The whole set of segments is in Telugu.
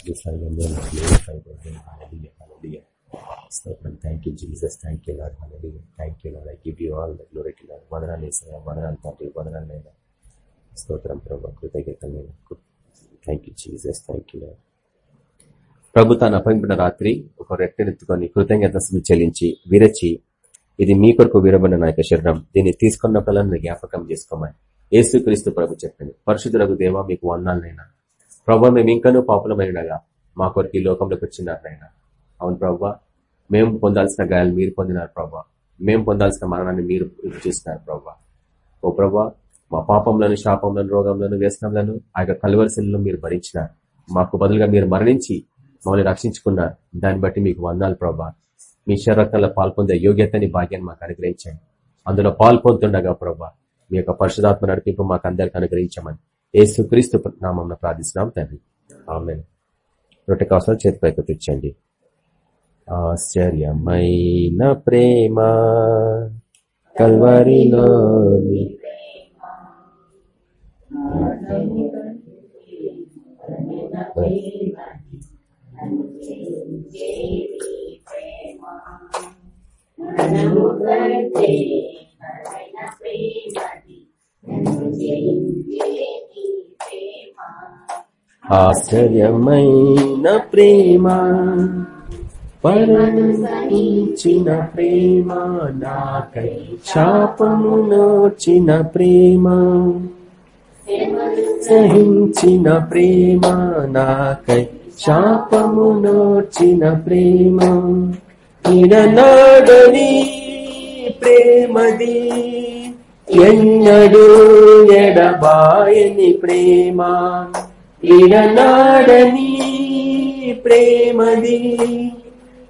your name, glorify your name. Hallelujah, hallelujah. Thank you Jesus thank you Lord hallelujah thank you Lord I give you all the glory to Lord వందనాలు వేసాయా వదనాలు తండ్రి వదనాలైనా స్తోత్రం ప్రభు కృతజ్ఞతలు thank you Jesus thank you Lord ప్రభు తాను అప్పగింపిన రాత్రి ఒక రెట్టెనెత్తుకొని కృతజ్ఞతలు చెల్లించి విరచి ఇది మీ కొరకు వీరబడిన నా యొక్క శరీరం దీన్ని తీసుకున్నప్పుడల్లా జ్ఞాపకం చేసుకోమని. యేసుక్రీస్తు ప్రభు చెప్పండి పరిశుద్ధులకు దేవ మీకు వందాలనైనా ప్రభావ మేము ఇంకనూ పాపులమైనగా మా కొరకు ఈ లోకంలోకి ఆయన అవును ప్రభా మేము పొందాల్సిన గాయాలు మీరు పొందినారు ప్రభా. మేము పొందాల్సిన మరణాన్ని మీరు చూస్తున్నారు ప్రభా. ఓ ప్రభా మా పాపంలను శాపంలోని రోగంలను వ్యసనంలోను ఆ యొక్క కలువరిశలను మీరు భరించినారు. మాకు బదులుగా మీరు మరణించి మమ్మల్ని రక్షించుకున్నారు. దాన్ని బట్టి మీకు వందాలు ప్రభా. మీ శరక్తంలో పాల్పొందే యోగ్యతని భాగ్యాన్ని మాకు అనుగ్రహించండి. అందులో పాల్పొందుతుండగా ప్రభా మీ యొక్క పరిశుధాత్మ నడిపింపు మాకు అందరికి అనుగ్రహించమని. ఏసుక్రీస్తు నామం ప్రార్థిస్తున్నాం తండ్రి. ఆమె రొట్టె చేతి పైకి తెచ్చండి ఆశ్చర్యమైన ప్రేమ. కల్వరిలోని ఆశ్చర్యమైన ప్రేమ పరణించిన ప్రేమ నాకై శాపము నోచిన ప్రేమ సహించిన ప్రేమ నాకై శాపము నోచిన ప్రేమ. ఇడనాడని ప్రేమది ఎన్నడూ ఎడబాయని ప్రేమ ఇడనాడని ప్రేమది.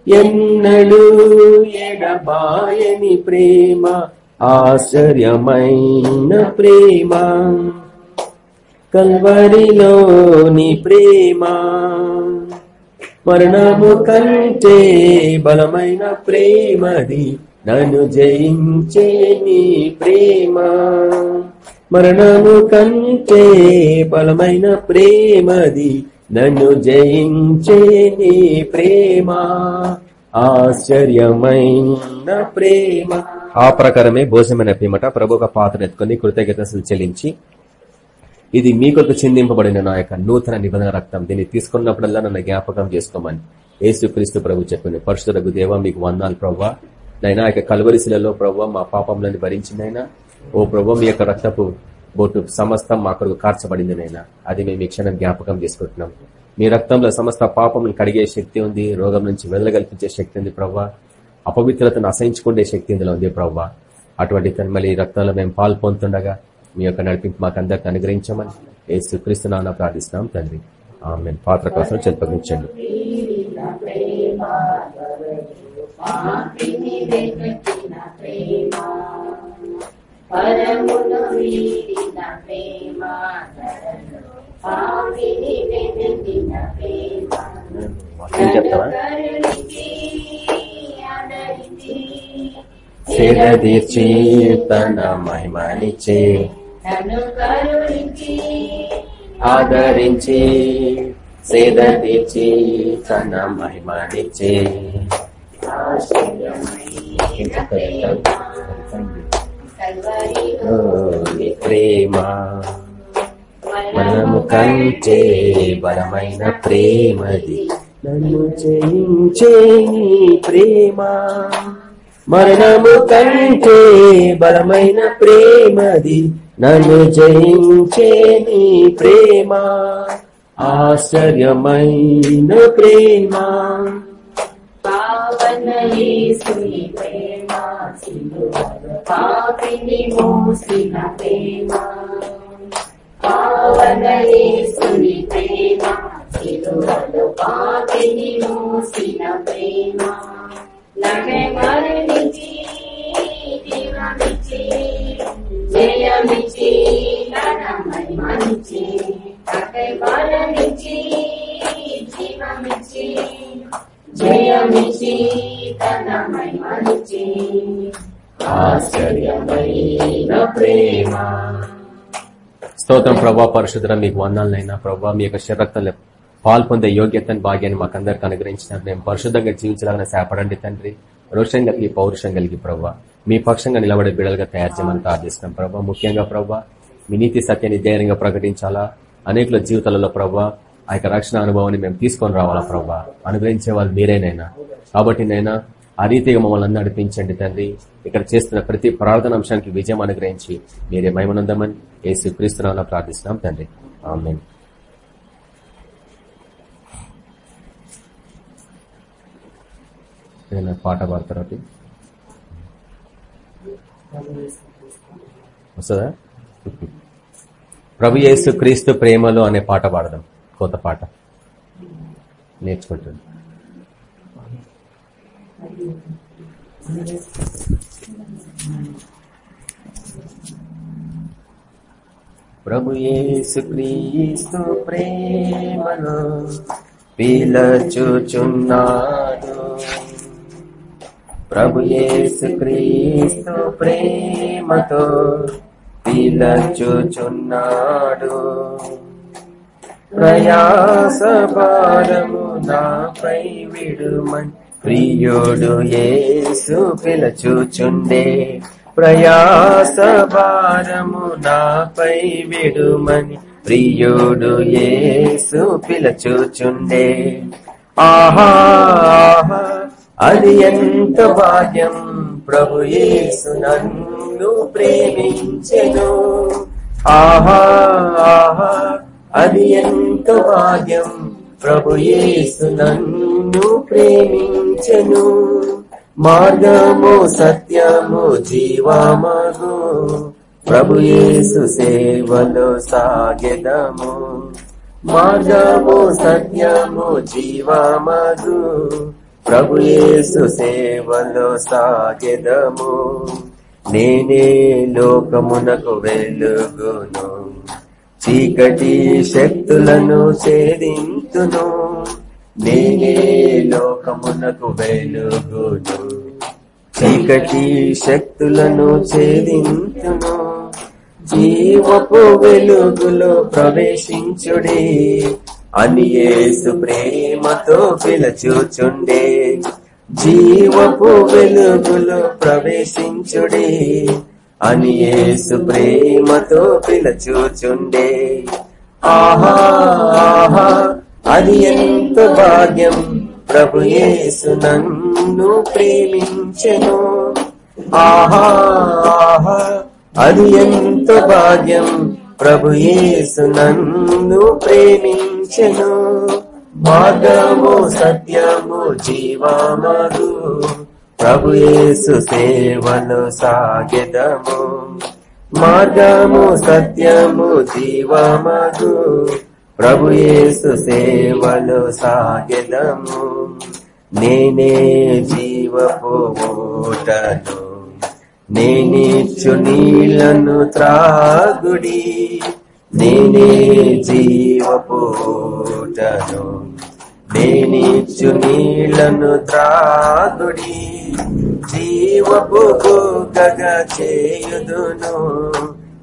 ఎన్నడూ ఎడబాయని ప్రేమ ఆశ్చర్యమైన ప్రేమ. కల్వరిలోని ప్రేమ మరణము కంటే బలమైన ప్రేమది. నన్ను జయించే నీ ప్రేమ మరణము కంటే బలమైన ప్రేమది నన్ను జయించే నీ ప్రేమ ఆశ్చర్యమైన ప్రేమ. ఆ ప్రకారమే భోజనమైన ప్రేమట ప్రభు ఒక పాత్ర ఎత్తుకొని కృతజ్ఞతలు చెల్లించి ఇది మీ కొరకు చిందింపబడిన నా యొక్క నూతన నిబంధన రక్తం. దీన్ని తీసుకున్నప్పుడల్లా నన్ను జ్ఞాపకం చేసుకోమని యేసు ప్రభు చెప్పింది పరిశుద్ధకు దేవ మీకు వందాలు ప్రవ్వా. నైనా యొక్క కలువరిశిలలో ప్రభావ మా పాపంలోని భరించిందైనా ఓ ప్రభావ మీ యొక్క రక్తపు బొట్టు సమస్తం మా కొరకు కార్చబడింది నైనా. అది మేము ఈ క్షణం జ్ఞాపకం చేసుకుంటున్నాం. మీ రక్తంలో సమస్త పాపం కడిగే శక్తి ఉంది రోగం నుంచి వెదలగల్పించే శక్తి ఉంది ప్రవ్వా అపవిత్రతను అసహించుకునే శక్తి ఇందులో ఉంది ప్రవ్వా అటువంటి మళ్ళీ రక్తంలో మేము పాల్పొందుతుండగా మీ యొక్క నడిపింపు మాకు అందరికి అనుగ్రహించమని ఏ క్రీస్తునాన్న ప్రార్థిస్తున్నాం తండ్రి. ఆమె పాత్ర కోసం చెప్పగించండి పరమును వీడిన ప్రేమ. పాపిని వెతికిన ప్రేమ. వాక్యం చెప్తావా? కరుణించి ఆదరించి సేద తీర్చి తన మహిమనిచ్చే నన్ను కరుణించి ఆదరించి సేద తీర్చి తన మహిమనిచ్చే ఆశ్చర్యమైన ప్రేమ. మనము కంటే బలమైన ప్రేమది. నన్ను చేయించే ప్రేమ. మరణము కంటే బలమైన ప్రేమది. నన్ను జయించే నీ ప్రేమ. ఆశ్చర్యమైన ప్రేమ. పావన ప్రేమ సిలువలో పాపిని మోసిన ప్రేమ పావన యేసుని ప్రేమ సిలువలో పాపిని మోసిన ప్రేమ నన్ను మరణించి జీవమిచ్చి జయమిచ్చి తన మహిమనిచ్చి నన్ను మరణించి జీవమిచ్చి జయమిచ్చి తన మహిమనిచి ఆశ్చర్యమైన ప్రేమ. స్తోత్రం ప్రభా పరిశుద్ధం మీకు వందాలనైనా ప్రభా మీ యొక్క శరక్తంలో పాల్పొందే యోగ్యతను భాగ్యాన్ని మాకందరికి అనుగ్రహించినారు మేము పరిశుద్ధంగా జీవించాలని సేపడండి తండ్రి. రోషం కలిగి పౌరుషం కలిగి ప్రభా. మీ పక్షంగా నిలబడే బిడలుగా తయారు చేయమని ప్రార్థిస్తున్నాం ప్రభావ ముఖ్యంగా ప్రవ్వ మీ నీతి సత్యాన్ని ధైర్యంగా ప్రకటించాలా? అనేకుల జీవితాలలో ప్రభా ఆ యొక్క రక్షణ అనుభవాన్ని మేము తీసుకొని రావాలా ప్రభా? అనుగ్రహించే వాళ్ళు మీరేనైనా కాబట్టి నైనా ఆ రీతిగా మమ్మల్ని అందరూ నడిపించండి తండ్రి. ఇక్కడ చేస్తున్న ప్రతి ప్రార్థన అంశానికి విజయం అనుగ్రహించి మీరే మహిమనందమని ఏసు క్రీస్తునాలో ప్రార్థిస్తున్నాం తండ్రి. ఆమె పాట పాడతారా వస్తుందా? ప్రభు యేసు క్రీస్తు ప్రేమలో అనే పాట పాడదాం. కొత్త పాట నేర్చుకుంటుంది. ప్రభు యేసు ప్రేమను పీలచుచున్నాడు. ప్రభు యేసు క్రీస్తు ప్రేమతో పిలచుచున్నాడు. ప్రయాస భారము నాపై విడుమన్ ప్రియుడు యేసు పిలచుచుండే. ప్రయాస భారము నాపై విడుమని ప్రియుడు యేసు పిలచుచుండే. ఆహా ఆహా అది ఎంత భాగ్యం. ప్రభు యేసు నన్ను ప్రేమించెను. ఆహా ఆహా అది ఎంత భాగ్యం. ప్రభు యేసు నన్ను ప్రేమించను. మార్గము సత్యము జీవమగు. ప్రభు యేసు సేవలో సాగెదము. మార్గము సత్యము జీవమగు. ప్రభు యేసు సేవలో సాగెదము. నేనే లోకమునకు వెలుగును. చీకటి శక్తులను ఛేదింతును నేనే లోకమునకు వెలుగును. చీకటి శక్తులను ఛేదింతును జీవపు వెలుగులో ప్రవేశించుడే. అని యేసు ప్రేమతో పిలచూచుండే. జీవపు వెలుగులో ప్రవేశించుడే. అని యేసు ప్రేమతో పిలచూచుండే. ఆహా ఆహా అది ఎంత భాగ్యం. ప్రభు యేసు నన్ను ప్రేమించెను. ఆహా ఆహా అది ఎంత భాగ్యం. ప్రభు యేసు నన్ను ప్రేమించెను. మార్గము సత్యము జీవమగు. ప్రభుయేసు సేవను సాగెదము. మార్గము సత్యము జీవమగు. ప్రభుయేసు సేవను సాగెదము. నేనే జీవపు ఓటను. నేనిచ్చు నీళ్ళను త్రాగుడి. నేనే జీవపోటను నేనిచ్చు నీళ్ళను త్రాగుడి జీవపు గగ చేయుదును.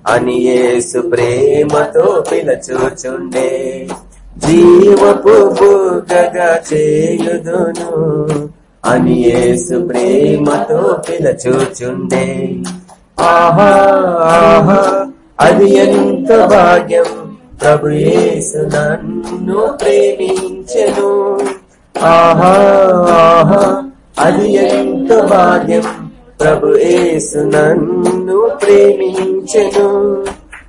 అని యేసు ప్రేమతో పిలచుచుండే జీవపు గగ చేయుదును. అని యేసు ప్రేమతో పిలచుచుండే. ఆహా ఆహా అది ఎంత భాగ్యం. ప్రభు యేసు నన్ను ప్రేమించెను. ఆహా ఆహా అది ఎంత భాగ్యం. ప్రభు యేసు నన్ను ప్రేమించెను.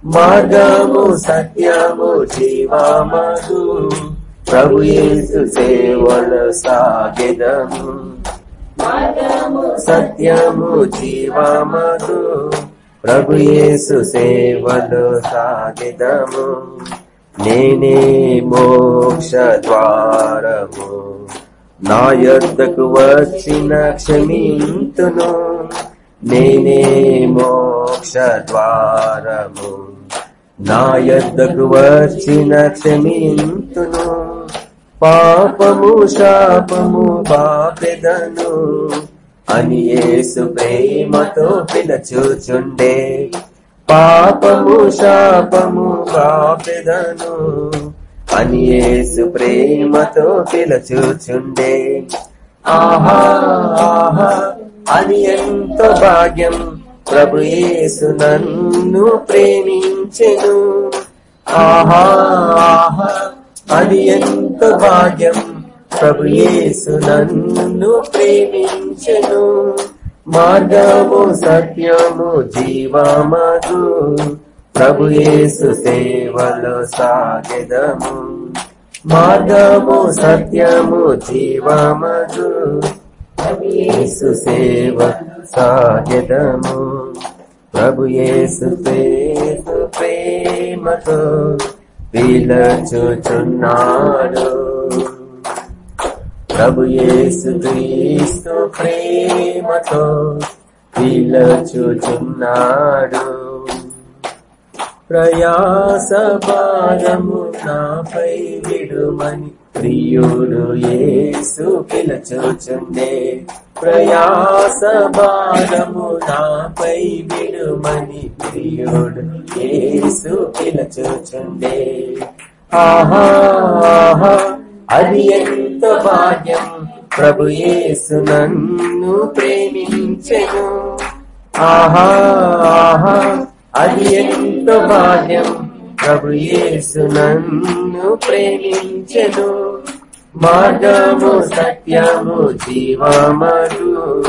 మార్గము సత్యము జీవమగు. ప్రభు యేసు సేవలు సాగెదము. మార్గము సత్యము జీవమగు. ప్రభు యేసు సేవలు సాగిదము నేనే మోక్ష ద్వారము. నా యొద్దకు వచ్చిన క్షమింతును. నేనే మోక్ష ద్వారము. నా యొద్దకు వచ్చిన క్షమింతును. పాపము శాపము పాపెదను అని యేసు ప్రేమతో పిలచూచుండే. పాపము శాపము పాపెదను అని యేసు ప్రేమతో పిలచూచుండే. ఆహా ఆహా అని ఎంతో భాగ్యం ప్రభు యేసు నన్ను ప్రేమించెను. ఆహా ఆహా అది ఎంతో భాగ్యం ప్రభుయేసు నన్ను ప్రేమించెను. మార్గము సత్యము జీవమగు. ప్రభుయేసు సేవలో సాగెదము. మార్గము సత్యము జీవమగు. ప్రభుయేసు సేవ సాగెదము. ప్రభుయేసు ప్రేమ ప్రేమతో ప్రభు యేసు క్రీస్తు ప్రేమతో పిలచుచున్నాడు ప్రయాస భారము నాపై విడుమని ప్రియుడు యేసు పిలచుచుండే. ప్రయాస భారము నాపై విడుమని ప్రియుడు యేసు పిలచుచుండే. ఆహా ఆహా అది ఎంత భాగ్యం ప్రభు యేసు నన్ను ప్రేమించెను. ఆహా ఆహా అది ఎంత భాగ్యం. ప్రభు యేసు నన్ను ప్రేమించెను. మార్గము సత్యము జీవమను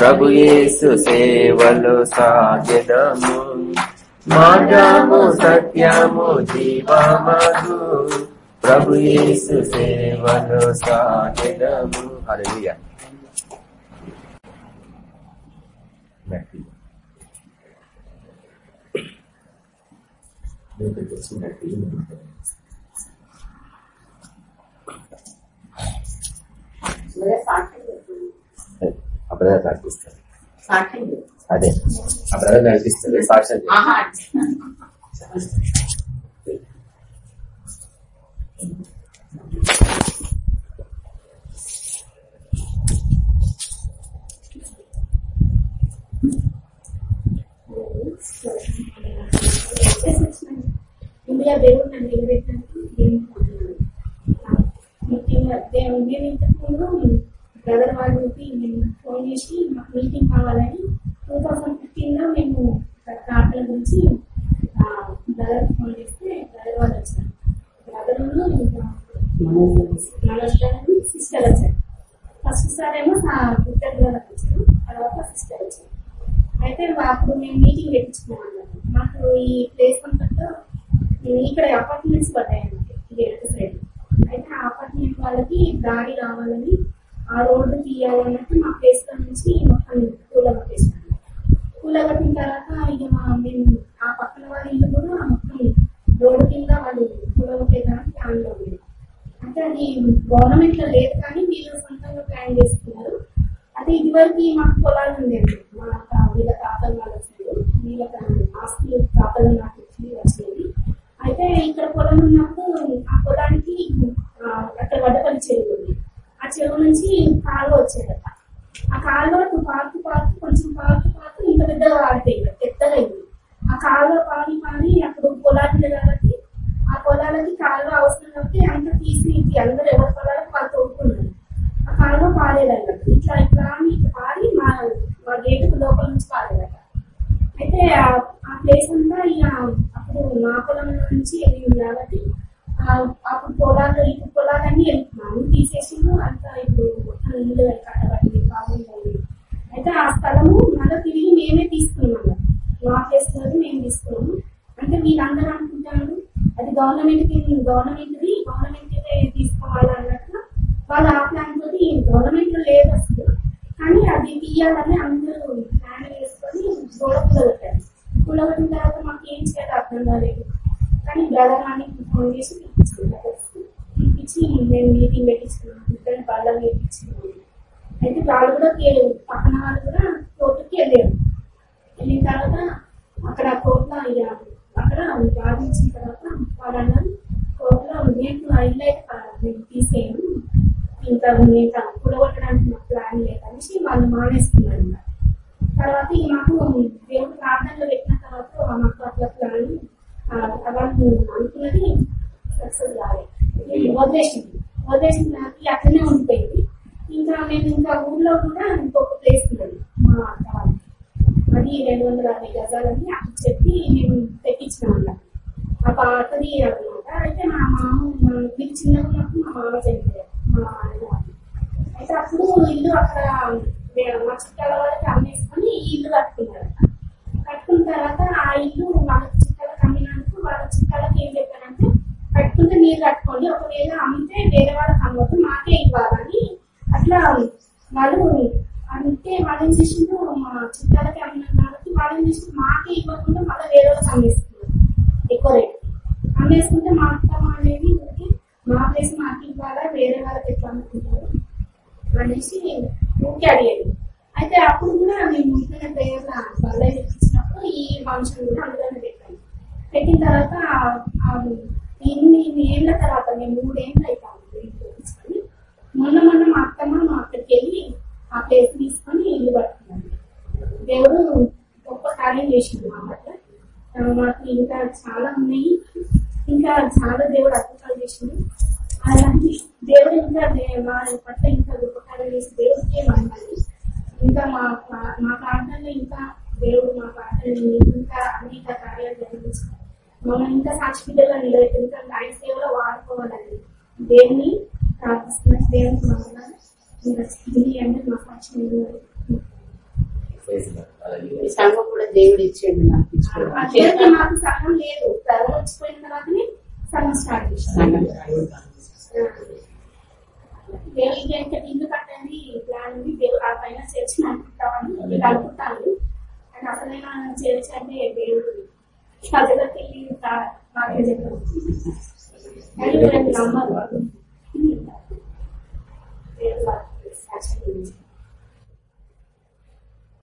ప్రభు యేసు సేవలు సాగెదము మార్గము సత్యము జీవమగు ప్రభు యేసు సేవలో సాగెదము హల్లెలూయా అప్పుడే నడిపిస్తారు అదే అప్పుడే నడిపిస్తారు సాక్ష్యం ఇండియా దేవుడు నన్ను నిలబెట్టినందుకు దేవునికి వందనాలు. ఆ, ముఖ్యంగా దేవుడు నేను ఇంతకుముందు బ్రదర్ వాళ్ళకి నేను ఫోన్ చేసి మాకు మీటింగ్ కావాలని టూ థౌసండ్ ఫిఫ్టీన్లో మేము ప్రార్థన గురించి బ్రదర్ ఫోన్ చేస్తే బ్రదర్ వాళ్ళు వచ్చారు బ్రదర్ మనోజ్ గారు సిస్టర్ వచ్చారు. ఫస్ట్ సార్ ఏమో ఇద్దరు బ్రదర్ వచ్చారు. తర్వాత సిస్టర్ వచ్చారు. అయితే అప్పుడు మేము మీటింగ్ పెట్టించుకున్నాం అన్నమాట. మాకు ఈ ప్లేస్ అంతట్లో ఇక్కడ అపార్ట్మెంట్స్ పడ్డాయి అన్నమాట. సైడ్ అయితే ఆ అపార్ట్మెంట్ వాళ్ళకి దారి రావాలని ఆ రోడ్డు తీయాలన్నట్టు మా ప్లేస్లో నుంచి మొత్తం కూలగొట్టేసాను కూలగట్టిన తర్వాత ఇక మా- మేము ఆ పక్కన వాళ్ళ ఇల్లు కూడా మొత్తం రోడ్డు కింద వాళ్ళు కూలగొట్టేదాకా ప్లాన్ ఉంది అంటే అది గవర్నమెంట్లో లేదు కానీ మీరు సొంతంగా ప్లాన్ చేసుకున్నారు. అయితే ఇదివరకు మాకు పొలాలు ఉండేవి మా తా- వీళ్ళ తాతలు వాళ్ళు వచ్చారు వీళ్ళ ఆస్తులు తాతలు నాకు వచ్చి వచ్చినవి అయితే ఇక్కడ పొలం ఉన్నప్పుడు ఆ పొలానికి ఆ, అక్కడ వడ్డపల్లి చెరువు ఉంది ఆ చెరువు నుంచి కాలువ వచ్చేదట ఆ కాలువ పాకు పాకు కొంచెం పాకు పాకు ఇంత పెద్దగా ఆడిపోయింది పెద్దగా అయింది ఆ కాలువ పాని పాని అప్పుడు పొలాలు ఉంది కాబట్టి ఆ పొలాలకి కాలువ అవసరం కాబట్టి అంత తీసి ఇది అందరూ ఎవరి పొలాలకు వాళ్ళు తోడుకున్నారు ఆ కాలువ పారేదన్నట్టు ఇట్లా ఇట్లా అని ఇట్లా పారి మా మా గేటుకు లోపల నుంచి పారేదట అయితే ఆ- ప్లేస్ అంతా ఇక అప్పుడు మా పొలం నుంచి వెళ్ళింది కాబట్టి అప్పుడు పొలాలు ఇప్పుడు పొలాలన్నీ వెళ్తున్నాను తీసేసిండు అంతా ఇప్పుడు మొత్తం ఇల్లు కట్టబడింది బాగుంటుంది అయితే ఆ స్థలము మళ్ళీ తిరిగి మేమే తీసుకున్నాము మా ప్లేస్ మేము తీసుకున్నాము. అంటే వీళ్ళందరూ అనుకుంటాను అది గవర్నమెంట్ గవర్నమెంట్ది గవర్నమెంట్ ది తీసుకోవాలి అన్నట్టు వాళ్ళు ఆ ప్లాన్ తోటి గవర్నమెంట్ లేదు అసలు. కానీ అది తీయాలని అందరూ గోడ కూలగొట్టారు కూలగొట్టిన తర్వాత మాకు ఏం చేయాలో అర్థం కాలేదు కానీ బ్రదర్ అని ఫోన్ చేసి పిలిపించుకున్నారు పిలిపించి మేము మీటింగ్ పెట్టించుకున్నాం ఇద్దరు బల్ల పెట్టించుకున్నాం అయితే వాళ్ళు కూడా కే- పక్కన వాళ్ళు కూడా కోర్టుకి వెళ్ళారు వెళ్ళిన తర్వాత అక్కడ కోర్టులో అయ్యారు అక్కడ వాదించిన తర్వాత వాళ్ళు అన్నారు కోర్టులో నేను ఇల్లు అయితే నేను తీసేయను ఇంకా నేను కూడగొట్టడానికి నాకు ప్లాన్ లేదనేసి వాళ్ళు మానేస్తున్నారు ఇంకా. తర్వాత ఇక మాకు దేవుడు ప్రార్థనలో పెట్టిన తర్వాత మాకు అట్లా ప్లాన్ అవన్నీ అనుకున్నది సక్సెస్ కాలేదు వదిలేసింది. వదిలేసిన నాకు అట్లనే ఉండిపోయింది. ఇంకా మేము ఇంకా ఊర్లో కూడా ఇంకొక ప్లేస్ ఉన్నది మా అక్క వాళ్ళకి అది రెండు వందల అరవై గజాలని అక్కడ చెప్పి మేము తెప్పించినాం అన్నమాట ఆ పాతది అనమాట అయితే మా మామ మా- చిన్నగా ఉన్నప్పుడు మా మామ చనిపోయారు మా ఆయన అయితే అప్పుడు ఇల్లు అక్కడ చుట్టాల వాళ్ళకి అమ్మేసుకొని ఈ ఇల్లు కట్టుకున్నారు. కట్టుకున్న తర్వాత ఆ ఇల్లు వాళ్ళ చిట్టాలకు అమ్మినందుకు వాళ్ళ చిట్టాలకు ఏం చెప్పారంటే కట్టుకుంటే మీరు కట్టుకోండి ఒకవేళ అమ్మితే వేరే వాళ్ళకి అమ్మొద్దు మాకే ఇవ్వాలని. అట్లా వాళ్ళు అంటే వాళ్ళు ఏం చేసిండ్రు మా చిట్టాలకి అమ్మినందుకు కాబట్టి ఏం చేసి మాకే ఇవ్వకుండా మళ్ళీ వేరే వాళ్ళకి అమ్మేస్తున్నారు ఎక్కువ రేట్. అమ్మేసుకుంటే మా అత్తమ్మ అనేది మా ప్లేస్ మాకు ఇవ్వాలా వేరే వాళ్ళకి ఎట్లా అనుకుంటారు అనేసి ఊరికే అడిగేది. అయితే అప్పుడు కూడా మేము ఇంట్లో ప్రేయర్ బల్లై తెప్పించినప్పుడు ఈ ఫంక్షన్ కూడా అందులోనే పెట్టాము పెట్టిన తర్వాత ఎన్ని ఇన్ని ఏళ్ళ తర్వాత మేము మూడేళ్ళు అవుతాము చూపించుకొని మొన్న మొన్న మా అత్తమ్మ మా అక్కడికి వెళ్ళి ఆ ప్లేస్ తీసుకొని ఇల్లు పట్టుకున్నాను దేవుడు గొప్ప కార్యం చేసిండు మా పట్ల. మాకు ఇంకా చాలా ఉన్నాయి. ఇంకా చాలా దేవుడు అద్భుతాలు చేసిండు అలాంటి దేవుడు ఇంకా మా పట్ల ఇంకా గొప్ప కార్యం చేసింది. ఇంకా మా మా ప్రాంతంలో ఇంకా దేవుడు మా ప్రాంతంలో ఇంకా అనేక కార్యాలు జరిగించి మమ్మల్ని ఇంకా సాక్షి బిడ్డగా నిలబెట్టి ఇంకా ఆయన సేవలో వాడుకోవాలని దేవుని ప్రార్థిస్తున్న దేవునికి మమ్మల్ని ఇది అంటే మా సాక్షి సంఘం కూడా దేవుడు ఇచ్చాడు నాకు మాకు సగం లేదు. సగం వచ్చిపోయిన తర్వాతనే సగం స్టార్ట్ చేసాం సంఘం. దేవుడికి ఎంత ఇల్లు కట్టండి ప్లాన్ ఉంది దేవుడు ఆ పైన చర్చ్ అనుకుంటామని వీళ్ళు అనుకుంటాను కానీ అసలైన చర్చ్ అంటే దేవుడు ప్రజలకు వెళ్ళి మాకే దేవుడు